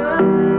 love.